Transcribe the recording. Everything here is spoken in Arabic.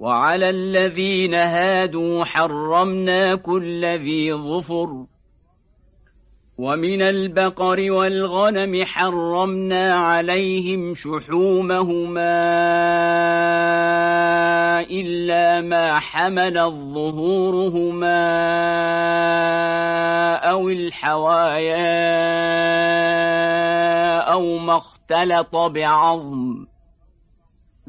وعلى الذين هادوا حرمنا كل ذي ظفر. ومن البقر والغنم حرمنا عليهم شحومهما إلا ما حمل الظهورهما أو الحوايا أو ما اختلط بعظم.